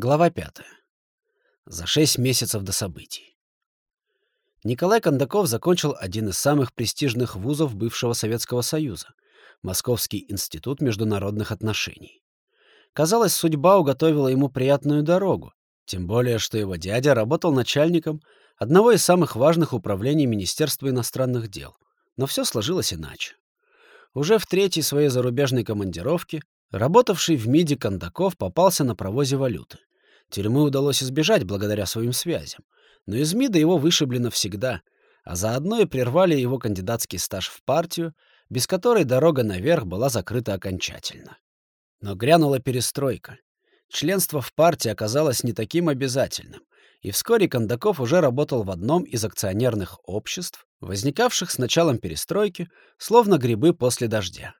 Глава 5. За шесть месяцев до событий. Николай Кондаков закончил один из самых престижных вузов бывшего Советского Союза — Московский институт международных отношений. Казалось, судьба уготовила ему приятную дорогу, тем более, что его дядя работал начальником одного из самых важных управлений Министерства иностранных дел. Но все сложилось иначе. Уже в третьей своей зарубежной командировке работавший в МИДе Кондаков попался на провозе валюты. Тюрьмы удалось избежать благодаря своим связям, но из МИДа его вышибли навсегда, а заодно и прервали его кандидатский стаж в партию, без которой дорога наверх была закрыта окончательно. Но грянула перестройка. Членство в партии оказалось не таким обязательным, и вскоре Кондаков уже работал в одном из акционерных обществ, возникавших с началом перестройки, словно грибы после дождя.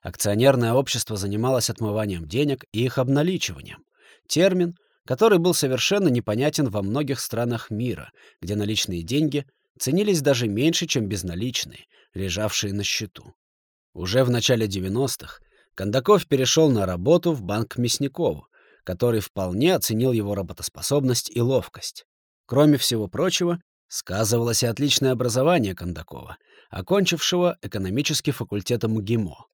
Акционерное общество занималось отмыванием денег и их обналичиванием. Термин, который был совершенно непонятен во многих странах мира, где наличные деньги ценились даже меньше, чем безналичные, лежавшие на счету. Уже в начале 90-х Кондаков перешел на работу в банк Мясникову, который вполне оценил его работоспособность и ловкость. Кроме всего прочего, сказывалось и отличное образование Кондакова, окончившего экономический факультет МГИМО.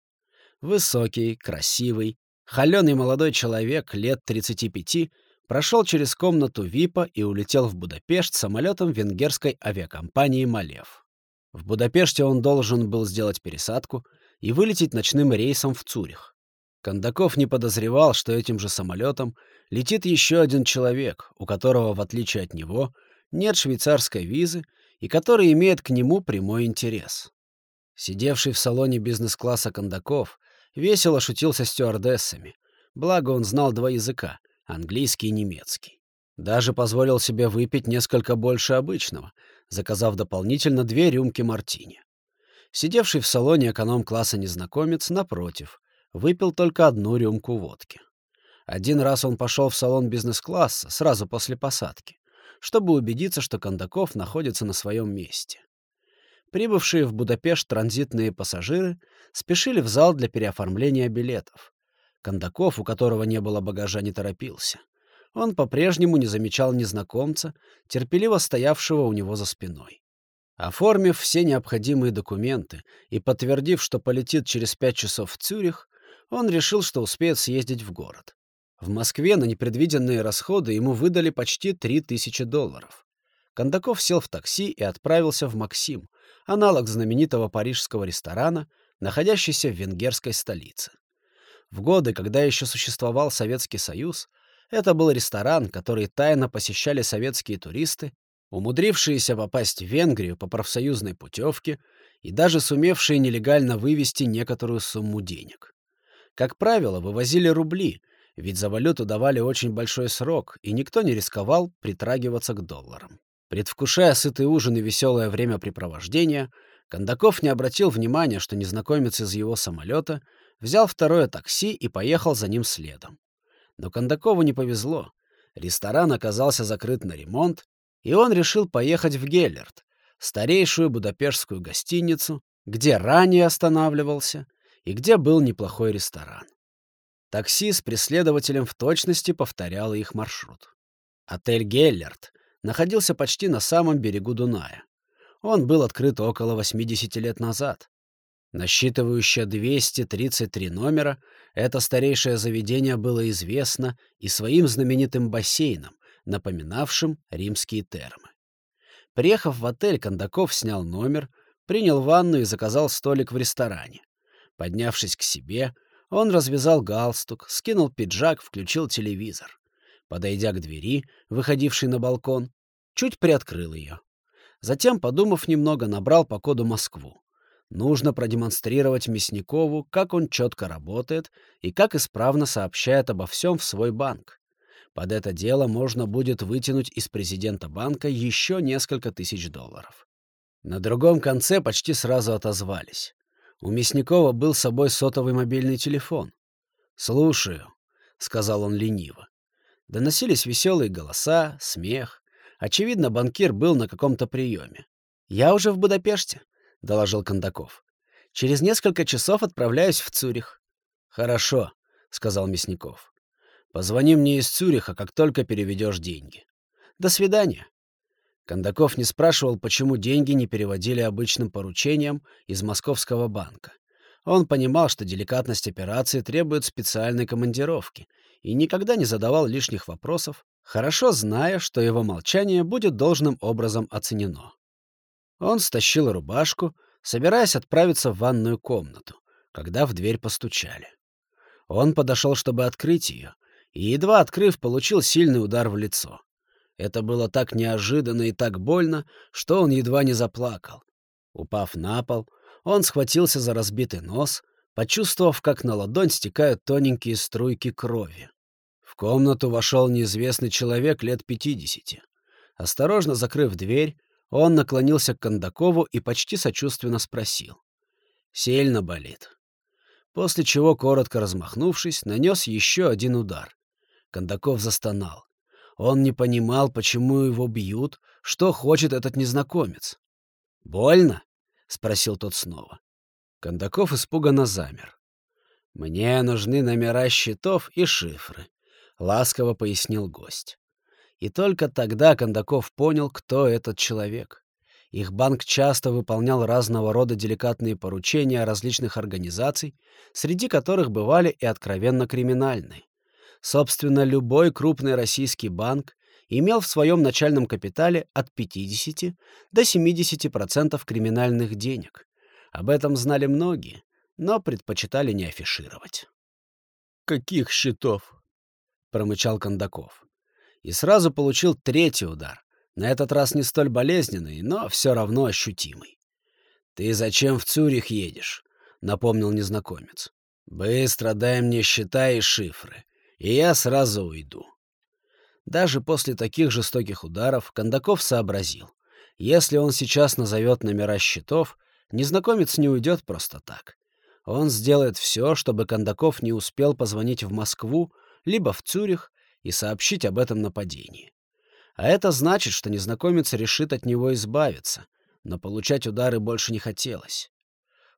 Высокий, красивый, холеный молодой человек лет 35 прошел через комнату ВИПа и улетел в Будапешт самолетом венгерской авиакомпании «Малев». В Будапеште он должен был сделать пересадку и вылететь ночным рейсом в Цюрих. Кондаков не подозревал, что этим же самолетом летит еще один человек, у которого, в отличие от него, нет швейцарской визы и который имеет к нему прямой интерес. Сидевший в салоне бизнес-класса Кондаков весело шутил со стюардессами, благо он знал два языка английский и немецкий. Даже позволил себе выпить несколько больше обычного, заказав дополнительно две рюмки мартини. Сидевший в салоне эконом-класса незнакомец, напротив, выпил только одну рюмку водки. Один раз он пошел в салон бизнес-класса сразу после посадки, чтобы убедиться, что Кондаков находится на своем месте. Прибывшие в Будапешт транзитные пассажиры спешили в зал для переоформления билетов. Кондаков, у которого не было багажа, не торопился. Он по-прежнему не замечал незнакомца, терпеливо стоявшего у него за спиной. Оформив все необходимые документы и подтвердив, что полетит через пять часов в Цюрих, он решил, что успеет съездить в город. В Москве на непредвиденные расходы ему выдали почти 3000 долларов. Кондаков сел в такси и отправился в Максим, аналог знаменитого парижского ресторана, находящийся в венгерской столице. В годы, когда еще существовал Советский Союз, это был ресторан, который тайно посещали советские туристы, умудрившиеся попасть в Венгрию по профсоюзной путевке и даже сумевшие нелегально вывести некоторую сумму денег. Как правило, вывозили рубли, ведь за валюту давали очень большой срок, и никто не рисковал притрагиваться к долларам. Предвкушая сытый ужин и веселое времяпрепровождение, Кондаков не обратил внимания, что незнакомец из его самолета взял второе такси и поехал за ним следом. Но Кондакову не повезло. Ресторан оказался закрыт на ремонт, и он решил поехать в Геллерт, старейшую будапештскую гостиницу, где ранее останавливался и где был неплохой ресторан. Такси с преследователем в точности повторяло их маршрут. Отель «Геллерт» находился почти на самом берегу Дуная. Он был открыт около 80 лет назад. Насчитывающее 233 номера, это старейшее заведение было известно и своим знаменитым бассейном, напоминавшим римские термы. Приехав в отель, Кондаков снял номер, принял ванну и заказал столик в ресторане. Поднявшись к себе, он развязал галстук, скинул пиджак, включил телевизор. Подойдя к двери, выходившей на балкон, чуть приоткрыл ее. Затем, подумав немного, набрал по коду Москву. Нужно продемонстрировать Мясникову, как он четко работает и как исправно сообщает обо всем в свой банк. Под это дело можно будет вытянуть из президента банка еще несколько тысяч долларов. На другом конце почти сразу отозвались. У Мясникова был с собой сотовый мобильный телефон. «Слушаю», — сказал он лениво. Доносились веселые голоса, смех. Очевидно, банкир был на каком-то приеме. «Я уже в Будапеште», — доложил Кондаков. «Через несколько часов отправляюсь в Цюрих». «Хорошо», — сказал Мясников. Позвони мне из Цюриха, как только переведешь деньги. До свидания. Кондаков не спрашивал, почему деньги не переводили обычным поручением из Московского банка. Он понимал, что деликатность операции требует специальной командировки, и никогда не задавал лишних вопросов, хорошо зная, что его молчание будет должным образом оценено. Он стащил рубашку, собираясь отправиться в ванную комнату, когда в дверь постучали. Он подошел, чтобы открыть ее, и, едва открыв, получил сильный удар в лицо. Это было так неожиданно и так больно, что он едва не заплакал. Упав на пол, он схватился за разбитый нос, почувствовав, как на ладонь стекают тоненькие струйки крови. В комнату вошел неизвестный человек лет пятидесяти. Осторожно закрыв дверь, он наклонился к Кондакову и почти сочувственно спросил. «Сильно болит». После чего, коротко размахнувшись, нанес еще один удар. Кондаков застонал. Он не понимал, почему его бьют, что хочет этот незнакомец. «Больно?» — спросил тот снова. Кондаков испуганно замер. «Мне нужны номера счетов и шифры», — ласково пояснил гость. И только тогда Кондаков понял, кто этот человек. Их банк часто выполнял разного рода деликатные поручения различных организаций, среди которых бывали и откровенно криминальные. Собственно, любой крупный российский банк имел в своем начальном капитале от 50 до 70% криминальных денег. Об этом знали многие, но предпочитали не афишировать. «Каких счетов?» — промычал Кондаков. И сразу получил третий удар, на этот раз не столь болезненный, но все равно ощутимый. «Ты зачем в Цюрих едешь?» — напомнил незнакомец. «Быстро дай мне счета и шифры и я сразу уйду. Даже после таких жестоких ударов Кондаков сообразил. Если он сейчас назовет номера счетов, незнакомец не уйдет просто так. Он сделает все, чтобы Кондаков не успел позвонить в Москву, либо в Цюрих и сообщить об этом нападении. А это значит, что незнакомец решит от него избавиться, но получать удары больше не хотелось.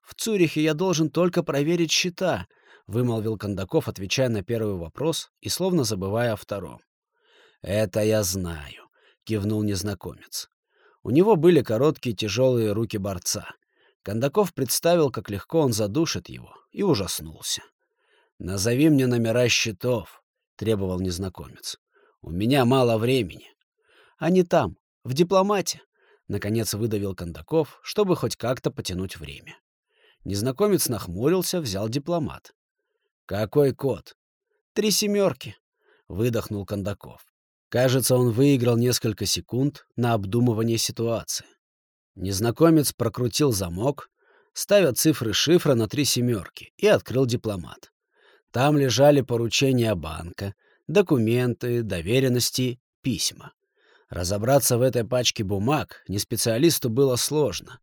В Цюрихе я должен только проверить счета, вымолвил Кондаков, отвечая на первый вопрос и словно забывая о втором. «Это я знаю», — кивнул незнакомец. У него были короткие тяжелые руки борца. Кондаков представил, как легко он задушит его, и ужаснулся. «Назови мне номера счетов», — требовал незнакомец. «У меня мало времени». «Они там, в дипломате», — наконец выдавил Кондаков, чтобы хоть как-то потянуть время. Незнакомец нахмурился, взял дипломат. «Какой код?» «Три семерки», — выдохнул Кондаков. Кажется, он выиграл несколько секунд на обдумывание ситуации. Незнакомец прокрутил замок, ставя цифры шифра на три семерки, и открыл дипломат. Там лежали поручения банка, документы, доверенности, письма. Разобраться в этой пачке бумаг не специалисту было сложно.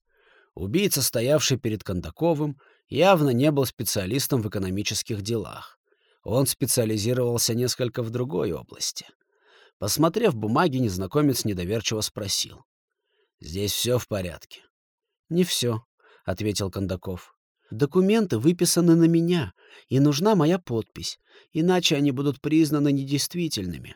Убийца, стоявший перед Кондаковым, явно не был специалистом в экономических делах. Он специализировался несколько в другой области. Посмотрев бумаги, незнакомец недоверчиво спросил. «Здесь все в порядке?» «Не все», — ответил Кондаков. «Документы выписаны на меня, и нужна моя подпись, иначе они будут признаны недействительными.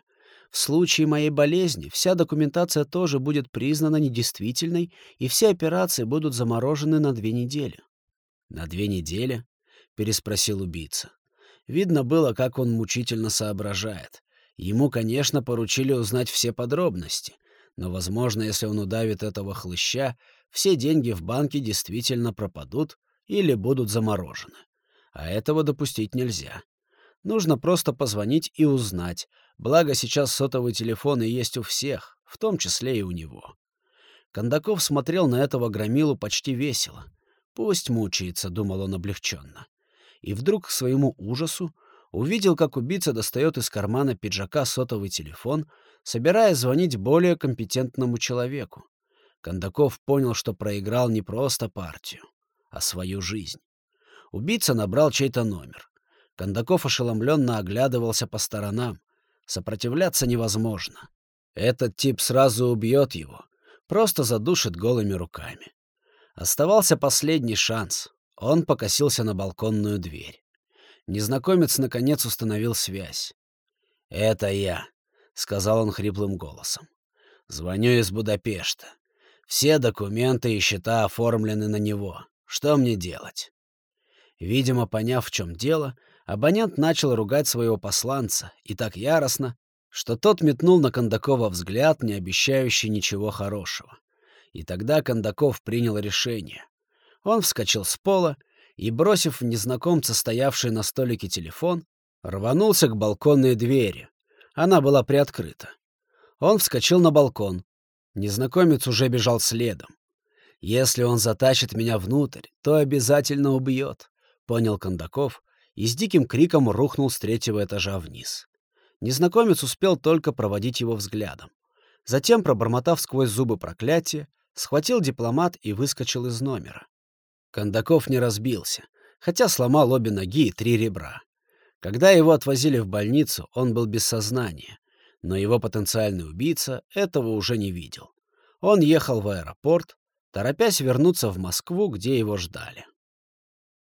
В случае моей болезни вся документация тоже будет признана недействительной, и все операции будут заморожены на две недели. «На две недели?» — переспросил убийца. Видно было, как он мучительно соображает. Ему, конечно, поручили узнать все подробности, но, возможно, если он удавит этого хлыща, все деньги в банке действительно пропадут или будут заморожены. А этого допустить нельзя. Нужно просто позвонить и узнать, благо сейчас сотовый телефон и есть у всех, в том числе и у него. Кондаков смотрел на этого громилу почти весело — Пусть мучается, думал он облегченно. И вдруг, к своему ужасу, увидел, как убийца достает из кармана пиджака сотовый телефон, собираясь звонить более компетентному человеку. Кондаков понял, что проиграл не просто партию, а свою жизнь. Убийца набрал чей-то номер. Кондаков ошеломленно оглядывался по сторонам. Сопротивляться невозможно. Этот тип сразу убьет его, просто задушит голыми руками. Оставался последний шанс. Он покосился на балконную дверь. Незнакомец, наконец, установил связь. «Это я», — сказал он хриплым голосом. «Звоню из Будапешта. Все документы и счета оформлены на него. Что мне делать?» Видимо, поняв, в чем дело, абонент начал ругать своего посланца, и так яростно, что тот метнул на Кондакова взгляд, не обещающий ничего хорошего. И тогда Кондаков принял решение. Он вскочил с пола и, бросив в незнакомца стоявший на столике телефон, рванулся к балконной двери. Она была приоткрыта. Он вскочил на балкон. Незнакомец уже бежал следом. «Если он затащит меня внутрь, то обязательно убьет», — понял Кондаков и с диким криком рухнул с третьего этажа вниз. Незнакомец успел только проводить его взглядом. Затем, пробормотав сквозь зубы проклятие, схватил дипломат и выскочил из номера. Кондаков не разбился, хотя сломал обе ноги и три ребра. Когда его отвозили в больницу, он был без сознания, но его потенциальный убийца этого уже не видел. Он ехал в аэропорт, торопясь вернуться в Москву, где его ждали.